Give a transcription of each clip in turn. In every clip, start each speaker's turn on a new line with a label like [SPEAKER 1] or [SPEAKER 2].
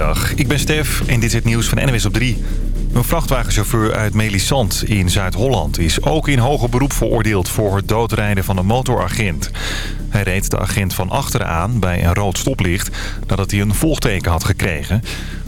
[SPEAKER 1] Goedemiddag, ik ben Stef en dit is het nieuws van NWS op 3. Een vrachtwagenchauffeur uit Melisand in Zuid-Holland is ook in hoger beroep veroordeeld voor het doodrijden van een motoragent. Hij reed de agent van achteraan bij een rood stoplicht nadat hij een volgteken had gekregen.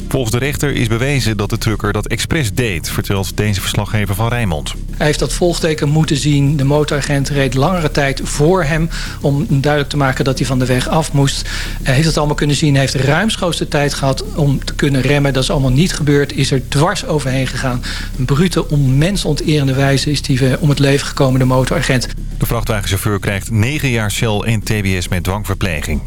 [SPEAKER 1] Volgens de rechter is bewezen dat de trucker dat expres deed, vertelt deze verslaggever van Rijnmond.
[SPEAKER 2] Hij heeft dat volgteken moeten zien. De motoragent reed langere tijd voor hem om duidelijk te maken dat hij van de weg af moest. Hij heeft het allemaal kunnen zien. Hij heeft ruimschoots de tijd gehad om te kunnen remmen. Dat is allemaal niet gebeurd. Is er dwars overheen gegaan. Een brute, onmensonterende wijze is die eh, om het leven gekomen, de motoragent.
[SPEAKER 1] De vrachtwagenchauffeur krijgt 9 jaar cel en tbs met dwangverpleging.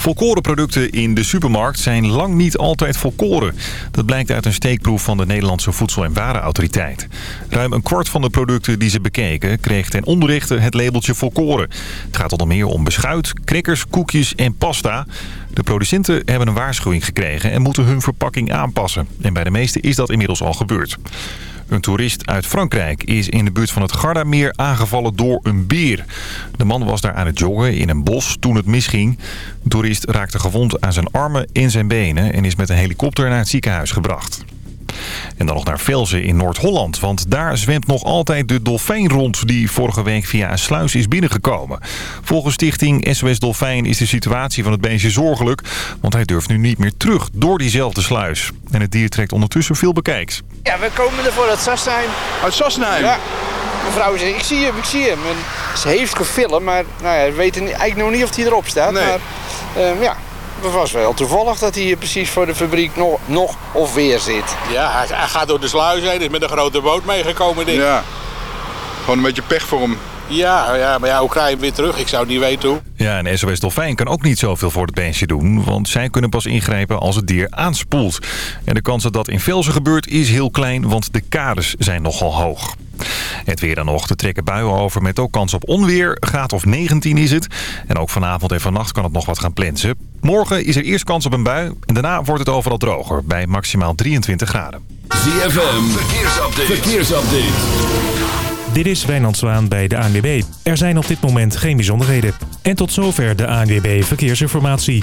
[SPEAKER 1] Volkorenproducten in de supermarkt zijn lang niet altijd volkoren. Dat blijkt uit een steekproef van de Nederlandse Voedsel- en Warenautoriteit. Ruim een kwart van de producten die ze bekeken kreeg ten onrechte het labeltje volkoren. Het gaat onder meer om beschuit, crackers, koekjes en pasta. De producenten hebben een waarschuwing gekregen en moeten hun verpakking aanpassen. En bij de meeste is dat inmiddels al gebeurd. Een toerist uit Frankrijk is in de buurt van het Gardameer aangevallen door een beer. De man was daar aan het joggen in een bos toen het misging. De toerist raakte gewond aan zijn armen en zijn benen en is met een helikopter naar het ziekenhuis gebracht. En dan nog naar Velzen in Noord-Holland. Want daar zwemt nog altijd de dolfijn rond die vorige week via een sluis is binnengekomen. Volgens stichting SOS Dolfijn is de situatie van het beestje zorgelijk. Want hij durft nu niet meer terug door diezelfde sluis. En het dier trekt ondertussen veel bekijks.
[SPEAKER 3] Ja, we komen ervoor uit Sassenheim.
[SPEAKER 4] Uit Sassenheim?
[SPEAKER 3] Ja. Mevrouw zegt, ik zie hem, ik zie hem. En ze heeft gefilmd, maar nou ja, we weten eigenlijk nog niet of hij erop staat.
[SPEAKER 4] Nee.
[SPEAKER 3] Maar uh, ja, het was wel toevallig dat hij hier precies voor de fabriek nog, nog of weer zit.
[SPEAKER 5] Ja, hij, hij gaat door de sluis heen, is met een grote boot meegekomen, denk ik.
[SPEAKER 4] Ja, gewoon een beetje pech voor hem.
[SPEAKER 5] Ja, ja, maar ja, hoe krijg je hem weer terug? Ik zou niet weten hoe.
[SPEAKER 1] Ja, en SOS Dolfijn kan ook niet zoveel voor het beestje doen... want zij kunnen pas ingrijpen als het dier aanspoelt. En de kans dat dat in Velsen gebeurt is heel klein, want de kades zijn nogal hoog. Het weer dan nog. Er trekken buien over met ook kans op onweer. Graad of 19 is het. En ook vanavond en vannacht kan het nog wat gaan plensen. Morgen is er eerst kans op een bui. En daarna wordt het overal droger. Bij maximaal 23 graden.
[SPEAKER 6] ZFM. Verkeersupdate. Verkeersupdate.
[SPEAKER 7] Dit is Wijnand Zwaan bij de ANWB. Er zijn op dit moment geen bijzonderheden. En tot zover de ANWB Verkeersinformatie.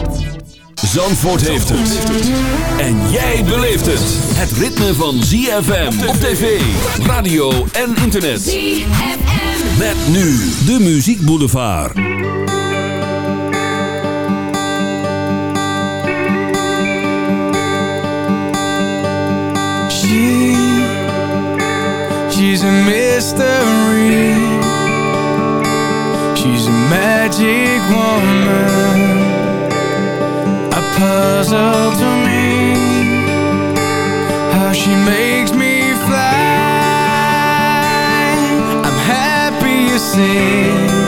[SPEAKER 6] Zandvoort heeft het. En jij beleeft het. Het ritme van ZFM op tv, radio en internet.
[SPEAKER 8] ZFM.
[SPEAKER 6] Met nu de Muziek Boulevard.
[SPEAKER 9] She, she's a mystery. She's a magic woman. Puzzle to me. How she makes me fly. I'm happy you see.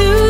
[SPEAKER 8] to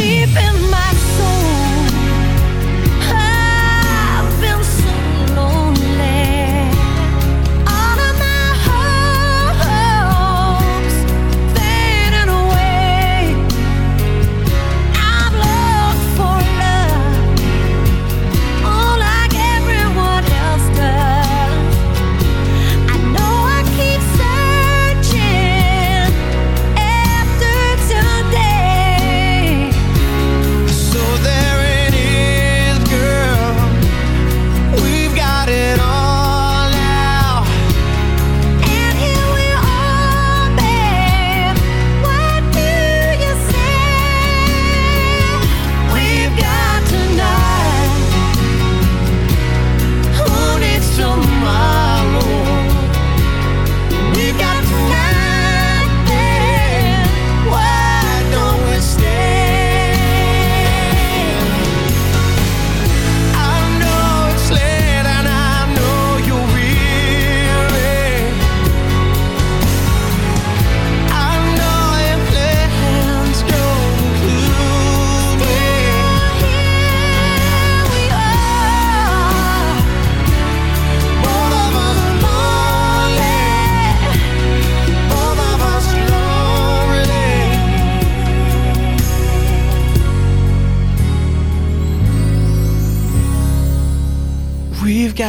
[SPEAKER 8] deep in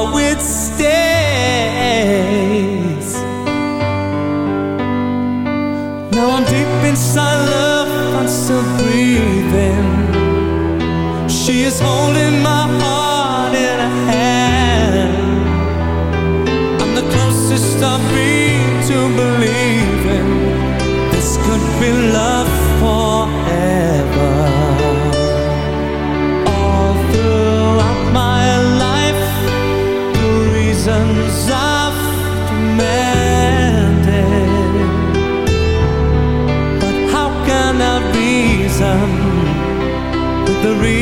[SPEAKER 10] how it stays. Now I'm deep inside love, I'm still breathing. She is holding my heart in her hand. I'm the closest I've been to believing this could be love. the real.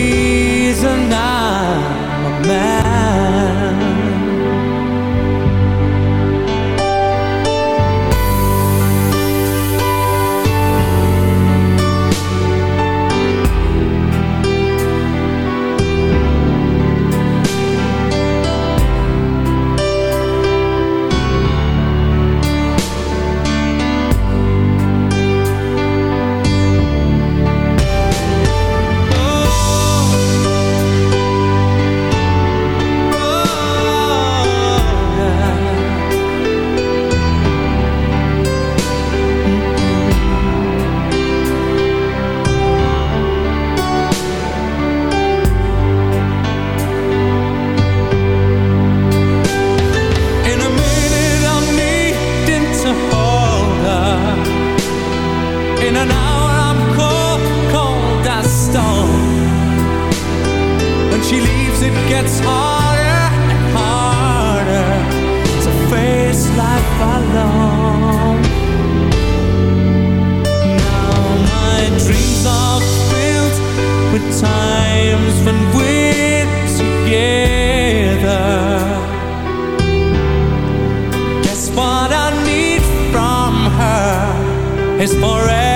[SPEAKER 10] is forever.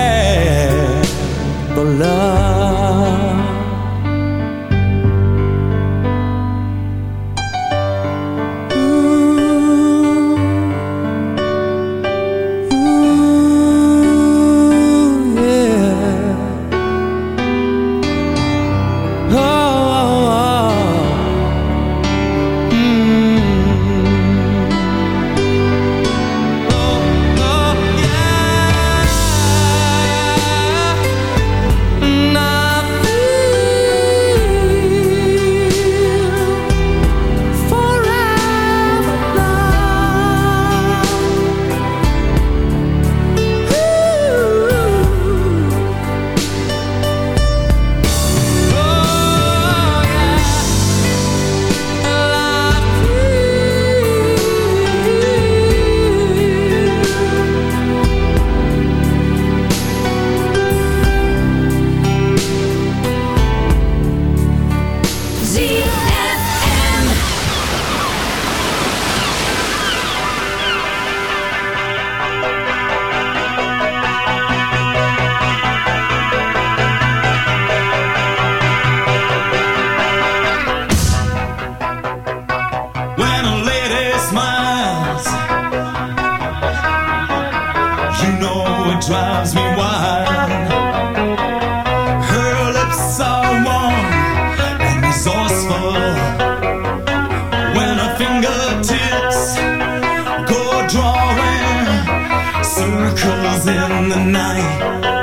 [SPEAKER 11] in the night.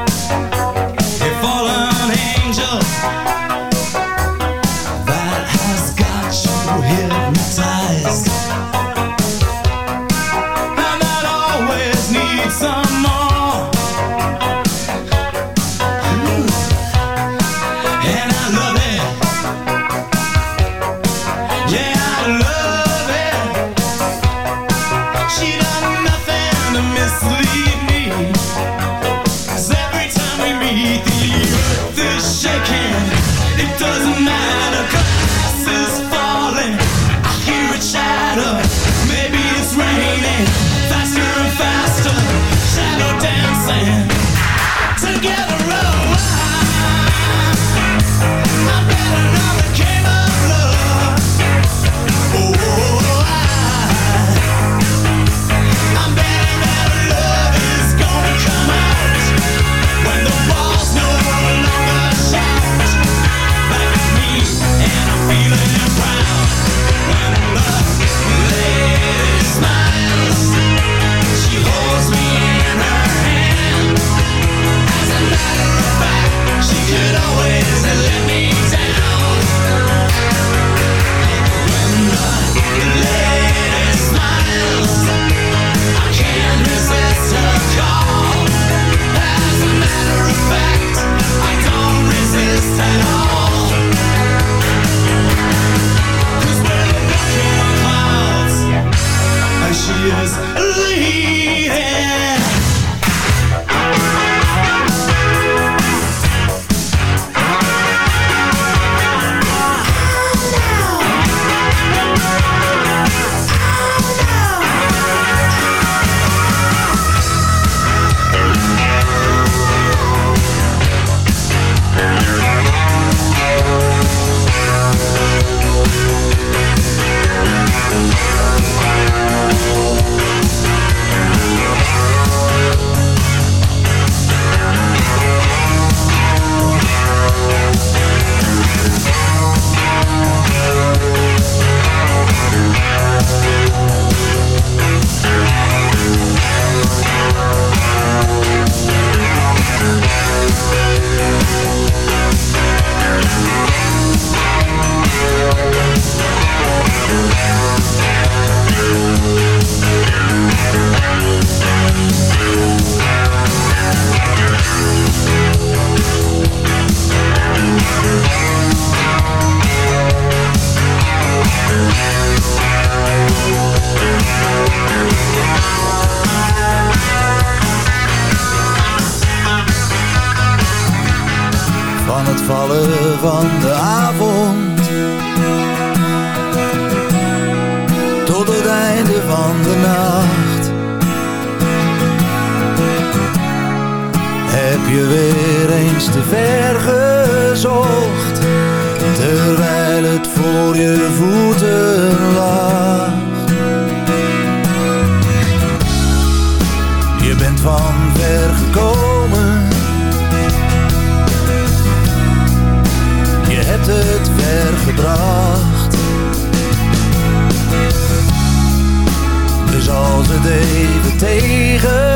[SPEAKER 12] tegen.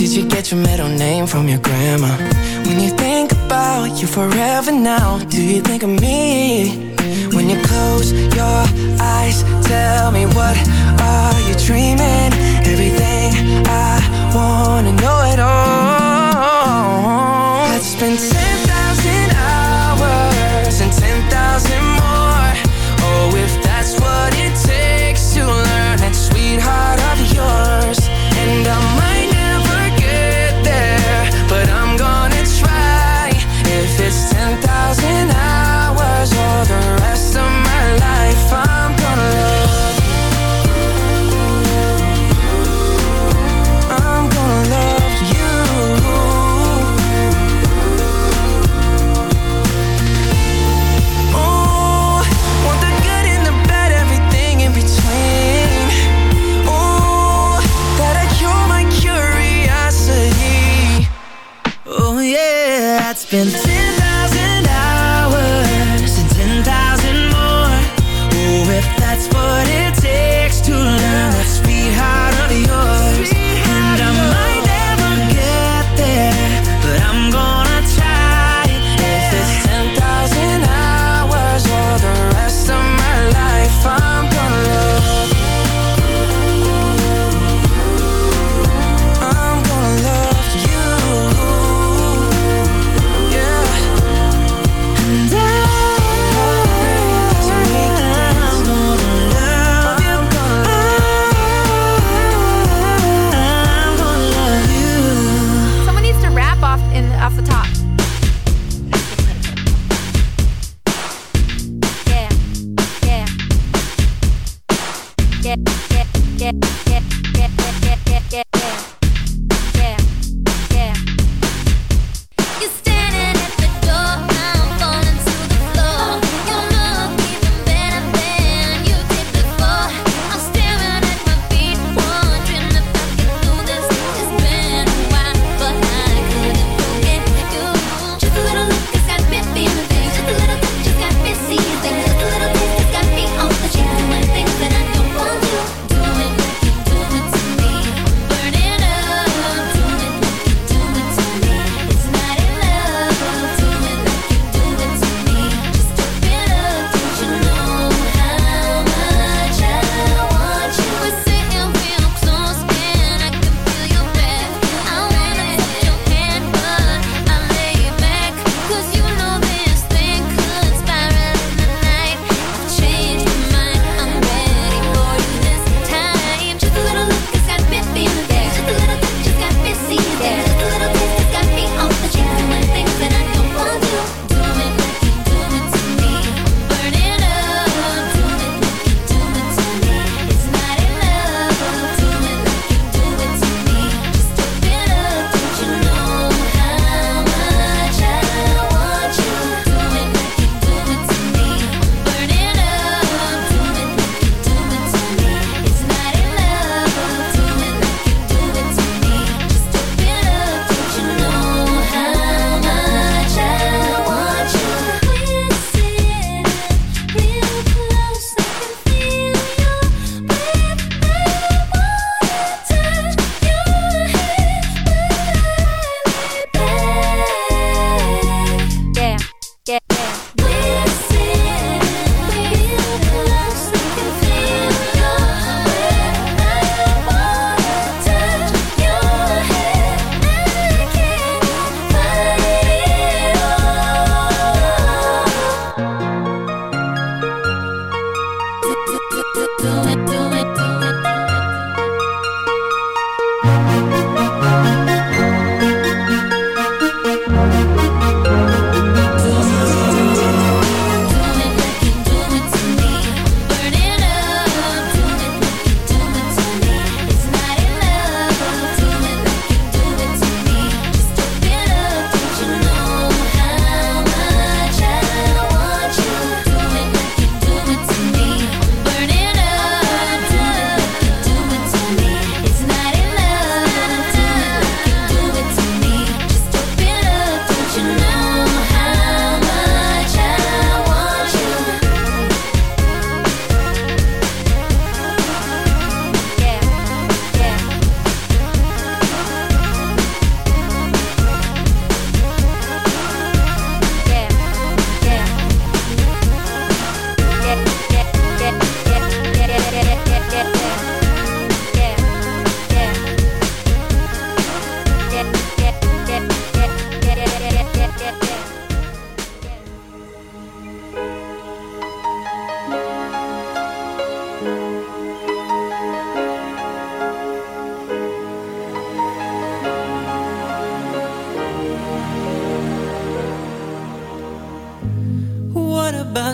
[SPEAKER 10] Did you get your middle name from your grandma? When you think about you forever now Do you think of me? When you close your eyes Tell me what are you dreaming? Everything I wanna know it all
[SPEAKER 13] Let's spend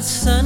[SPEAKER 13] sun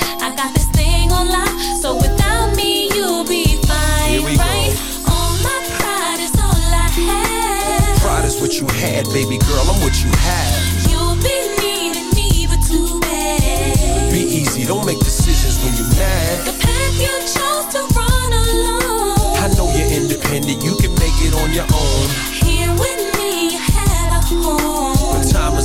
[SPEAKER 14] I got this thing on lock. So without me, you'll be fine,
[SPEAKER 13] go.
[SPEAKER 14] right? All my pride is all I have.
[SPEAKER 13] Pride is what you had, baby girl, I'm what you have.
[SPEAKER 14] You'll be needing me, but too bad.
[SPEAKER 13] Be easy, don't make decisions when you're mad.
[SPEAKER 14] The path you chose to run alone.
[SPEAKER 13] I know you're independent, you can make it on your own.
[SPEAKER 14] Here with me, you had a home.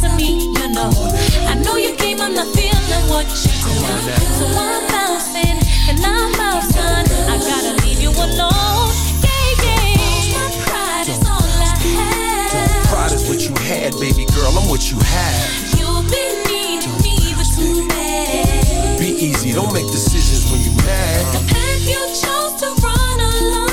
[SPEAKER 14] to me, you know. I know you came, I'm not feeling what you do. So I'm bouncing and I'm out, son. I gotta leave you alone. Yeah, yeah. My pride is all I have.
[SPEAKER 13] Pride is what you had, baby girl, I'm what you have.
[SPEAKER 14] You'll be needing me, but too bad.
[SPEAKER 13] Be easy, don't make decisions when you're mad.
[SPEAKER 14] The path you chose to run alone.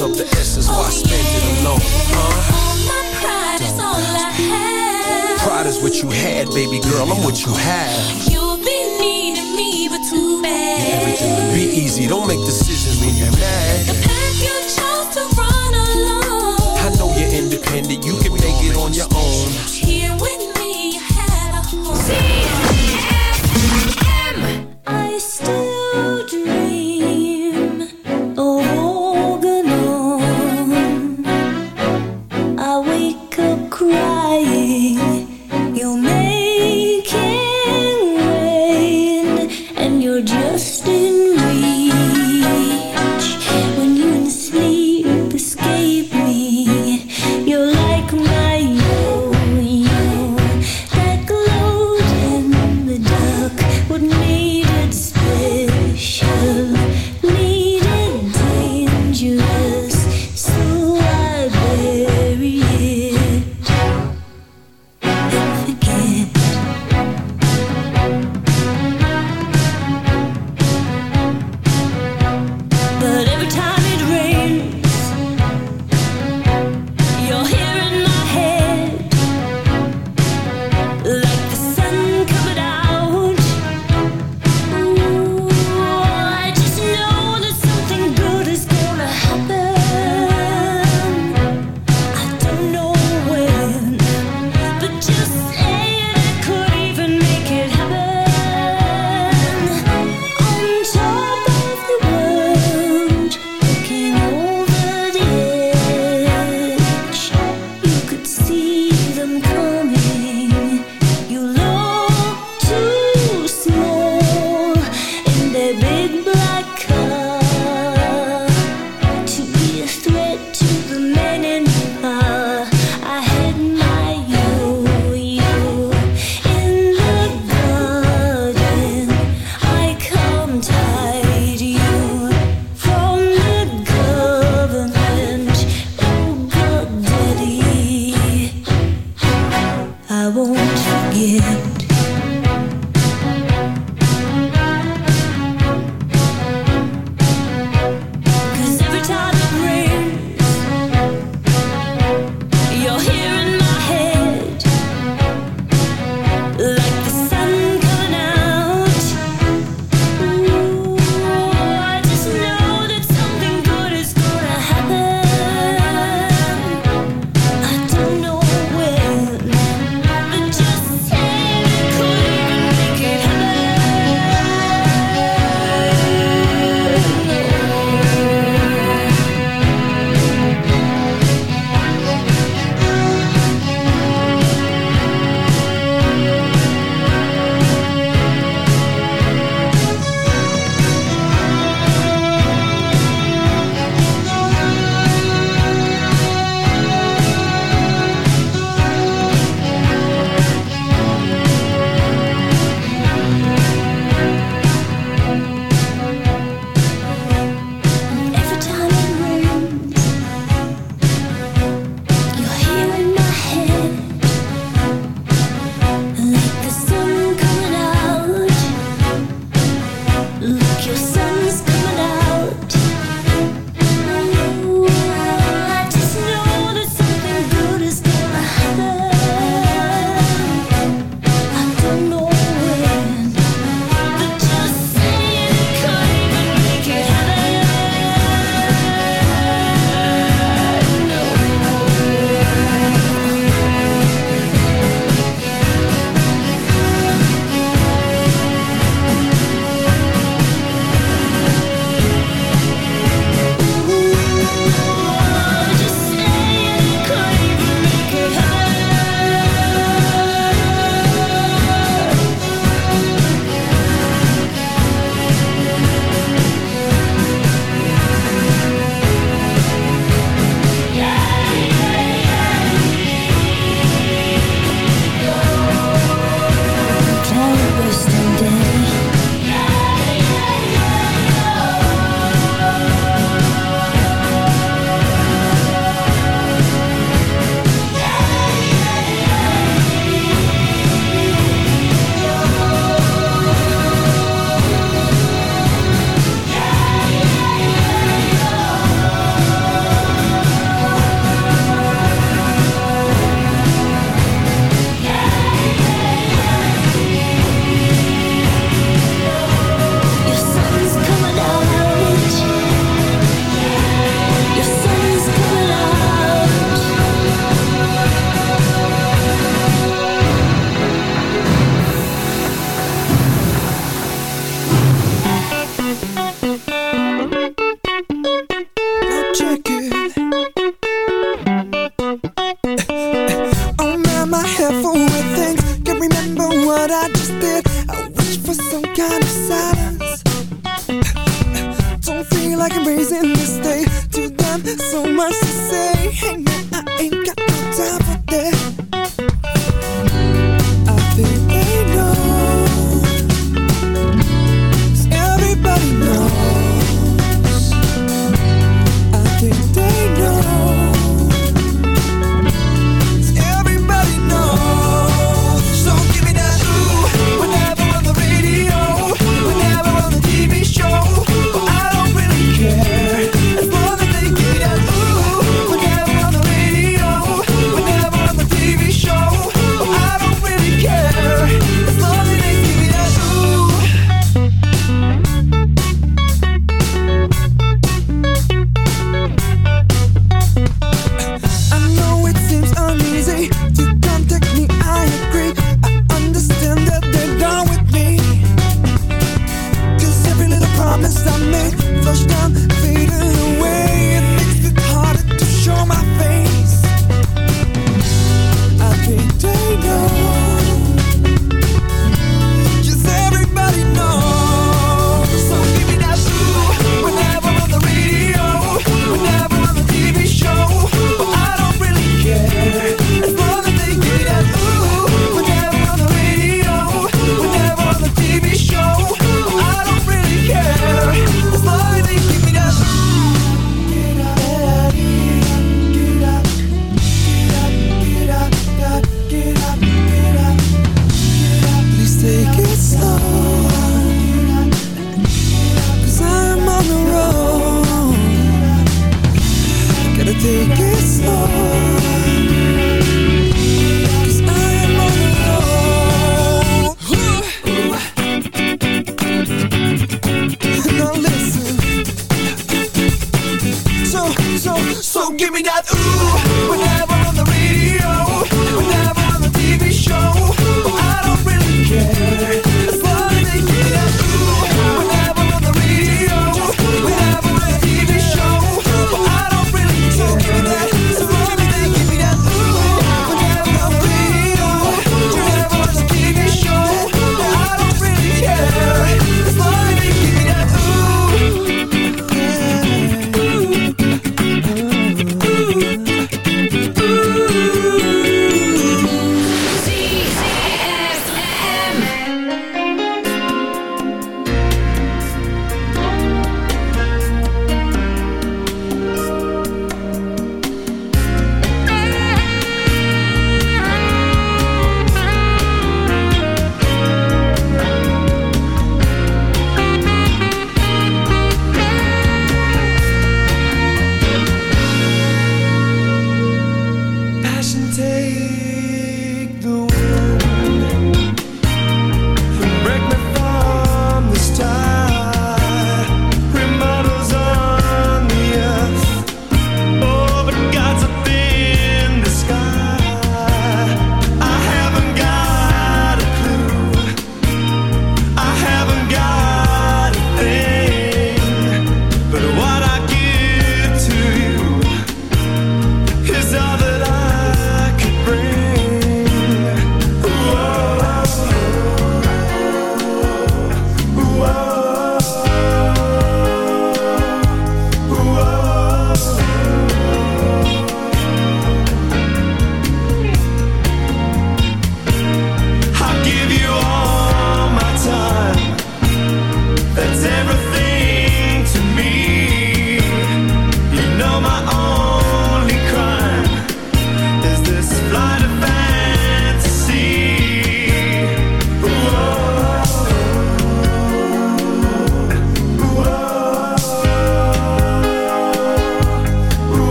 [SPEAKER 13] But time is of the essence, why spend it alone, huh?
[SPEAKER 14] All my pride is all I have.
[SPEAKER 13] Pride is what you had, baby girl, I'm what you have.
[SPEAKER 14] You'll be needing me, but too bad.
[SPEAKER 13] Be easy, don't make decisions